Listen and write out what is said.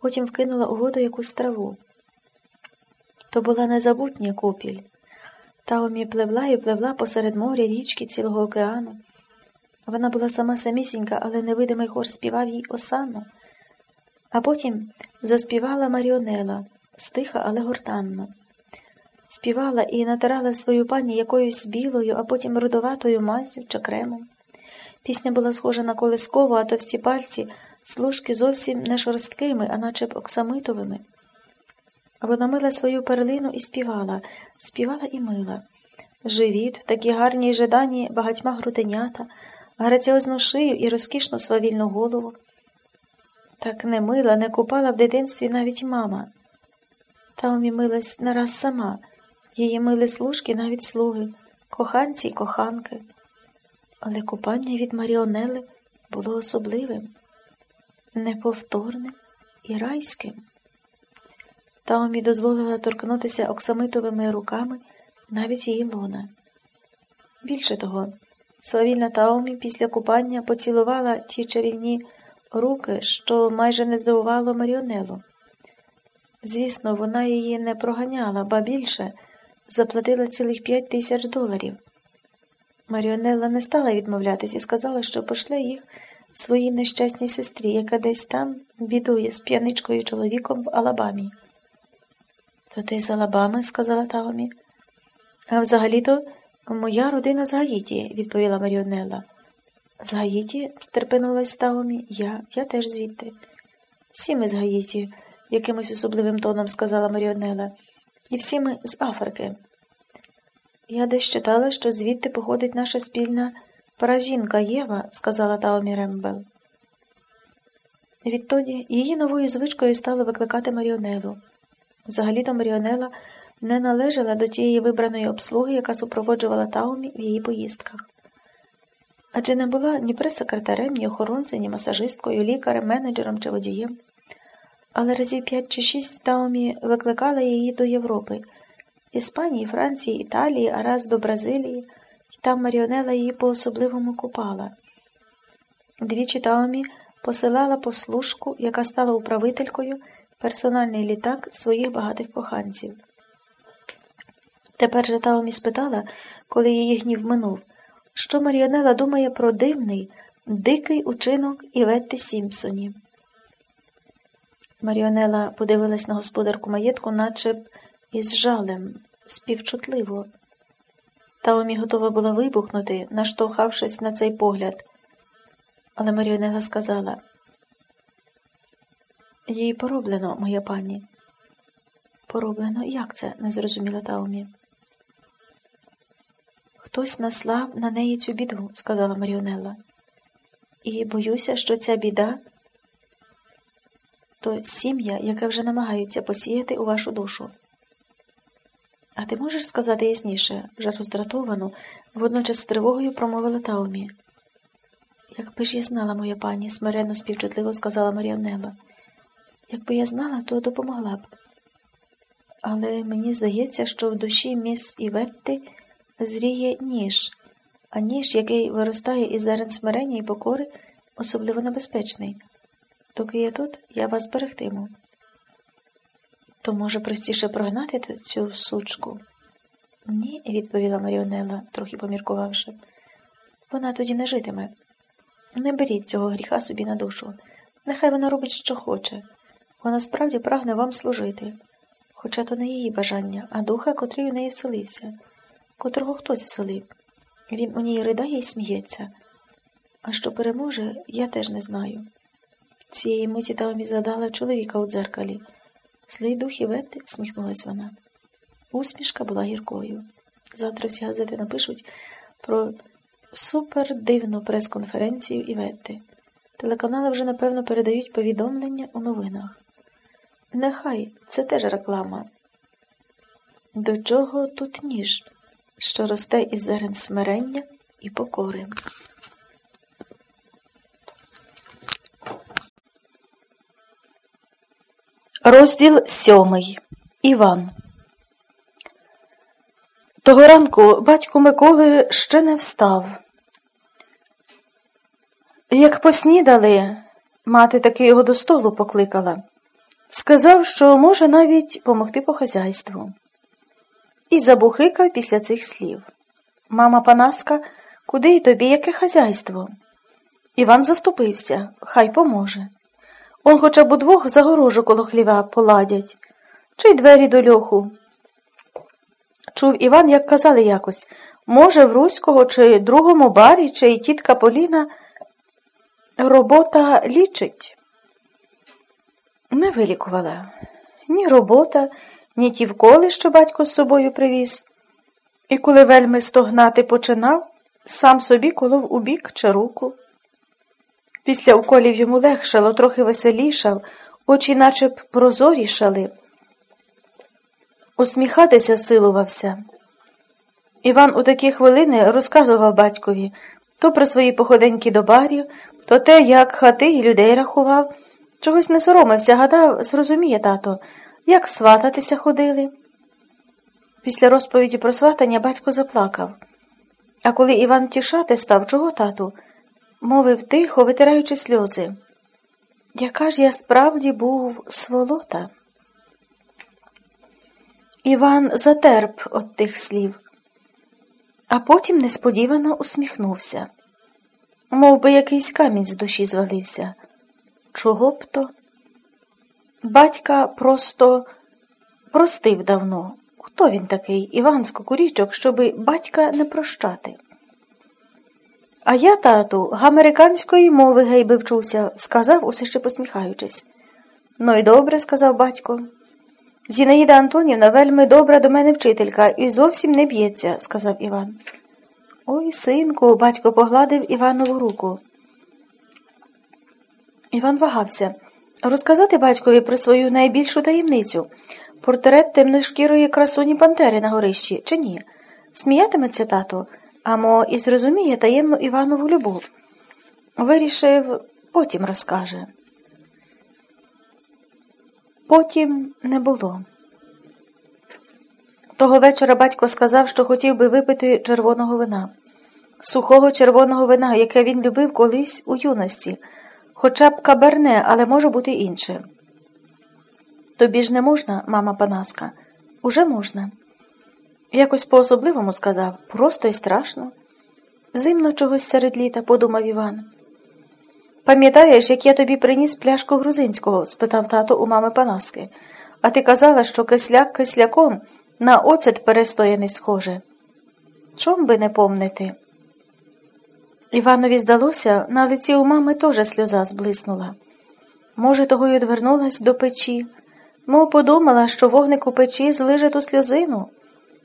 потім вкинула у воду якусь траву. То була незабутня купіль. Таомі пливла і пливла посеред моря, річки, цілого океану. Вона була сама самісінька, але невидимий хор співав їй осанну. А потім заспівала Маріонела, стиха, але гортанно. Співала і натирала свою пані якоюсь білою, а потім рудоватою маззю чи кремом. Пісня була схожа на колискову, а товсті пальці, служки зовсім не шорсткими, а наче б оксамитовими. Вона мила свою перлину і співала, співала і мила. Живіт, такі гарні й жадані багатьма груденята, граціозну шию і розкішну свавільну голову. Так не мила, не купала в дитинстві навіть мама. Та умімилась нараз сама, її мили служки навіть слуги, коханці й коханки. Але купання від Маріонели було особливим, неповторним і райським. Таомі дозволила торкнутися оксамитовими руками навіть її лона. Більше того, свавільна Таомі після купання поцілувала ті чарівні руки, що майже не здивувало Маріонелу. Звісно, вона її не проганяла, ба більше заплатила цілих п'ять тисяч доларів. Маріонелла не стала відмовлятись і сказала, що пошле їх своїй нещасній сестрі, яка десь там бідує з п'яничкою чоловіком в Алабамі. То ти з Алабами, сказала Таомі. А взагалі-то моя родина з Гаїті, відповіла Маріонелла. З Гаїті? стерпенулась Таомі. Я, я теж звідти. Всі ми з Гаїті, якимось особливим тоном сказала Маріонелла. І всі ми з Африки. Я десь читала, що звідти походить наша спільна поражінка Єва, сказала Таомі Рембел. Відтоді її новою звичкою стало викликати Маріонелу. Взагалі-то Маріонела не належала до тієї вибраної обслуги, яка супроводжувала Таумі в її поїздках. Адже не була ні прес-секретарем, ні охоронцем, ні масажисткою, лікарем, менеджером чи водієм. Але разів п'ять чи шість Таумі викликала її до Європи Іспанії, Франції, Італії, а раз до Бразилії, там Маріонела її по особливому купала. Двічі Таумі посилала послушку, яка стала управителькою персональний літак своїх багатих коханців. Тепер же Таомі спитала, коли її гнів минув, що Маріонела думає про дивний, дикий учинок Іветти Сімпсоні. Маріонела подивилась на господарку маєтку, наче б із жалем, співчутливо. Таомі готова була вибухнути, наштовхавшись на цей погляд. Але Маріонела сказала їй пороблено, моя пані. Пороблено, як це? не зрозуміла Таомі. Хтось наслав на неї цю біду, сказала Маріонелла. І боюся, що ця біда то сім'я, яка вже намагаються посіяти у вашу душу. А ти можеш сказати ясніше, вже роздратовано, водночас з тривогою промовила Таомі. Якби ж я знала, моя пані, смиренно співчутливо сказала Маріонелла. Якби я знала, то допомогла б. Але мені здається, що в душі міс Іветти зріє ніж, а ніж, який виростає із зерен смирення і покори, особливо небезпечний. Доки я тут, я вас берегтиму. То, може, простіше прогнати цю сучку? Ні, відповіла Маріонела, трохи поміркувавши. Вона тоді не житиме. Не беріть цього гріха собі на душу. Нехай вона робить, що хоче. Вона справді прагне вам служити, хоча то не її бажання, а духа, котрий у неї вселився, котрого хтось вселив. Він у ній ридає і сміється. А що переможе, я теж не знаю. Цієї миті Таомі задала чоловіка у дзеркалі. Злий дух Іветти, всміхнулась вона. Усмішка була гіркою. Завтра всі газети напишуть про супердивну прес-конференцію Іветти. Телеканали вже, напевно, передають повідомлення у новинах. Нехай це теж реклама. До чого тут ніж, що росте із зерен смирення і покори. Розділ сьомий Іван. Того ранку батько Миколи ще не встав. Як поснідали, мати таки його до столу покликала. Сказав, що може навіть помогти по хазяйству. І забухикав після цих слів. Мама Панаска, куди й тобі яке хазяйство? Іван заступився, хай поможе. Он хоча б удвох загорожу коло хліва поладять, чи й двері до льоху. Чув Іван, як казали якось, може, в Руського чи другому барі, чи й тітка Поліна робота лічить. Не вилікувала ні робота, ні ті вколи, що батько з собою привіз. І коли вельми стогнати починав, сам собі колов у бік чи руку. Після уколів йому легшало, трохи веселішав, очі наче б прозорішали. Усміхатися силувався. Іван у такі хвилини розказував батькові то про свої походеньки до барів, то те, як хати і людей рахував. Чогось не соромився, гадав, зрозуміє тато, як свататися ходили. Після розповіді про сватання батько заплакав. А коли Іван тішати став, чого тату? Мовив тихо, витираючи сльози. Яка ж я справді був сволота? Іван затерп от тих слів, а потім несподівано усміхнувся. Мов би якийсь камінь з душі звалився. Чого б то? Батька просто простив давно. Хто він такий, Іван з кукурічок, щоби батька не прощати? А я, тату, гамериканської мови гейби вчуся, сказав, усе ще посміхаючись. Ну і добре, сказав батько. Зінаїда Антонівна вельми добра до мене вчителька і зовсім не б'ється, сказав Іван. Ой, синку, батько погладив Іванову руку. Іван вагався розказати батькові про свою найбільшу таємницю портрет темношкірої красуні Пантери на горищі, чи ні? Сміятиметься тато, амо і зрозуміє таємну Іванову любов. Вирішив, потім розкаже. Потім не було. Того вечора батько сказав, що хотів би випити червоного вина, сухого червоного вина, яке він любив колись у юності, хоча б каберне, але може бути інше. Тобі ж не можна, мама Панаска, уже можна. Якось по особливому сказав, просто й страшно. Зимно чогось серед літа, подумав Іван. Пам'ятаєш, як я тобі приніс пляшку грузинського? спитав тато у мами Панаски. А ти казала, що кисляк кисляком на оцет перестояний схоже. Чом би не помнити? Іванові здалося, на лиці у мами теж сльоза зблиснула. Може, того й одвернулась до печі, мов подумала, що вогник у печі злиже ту сльозину.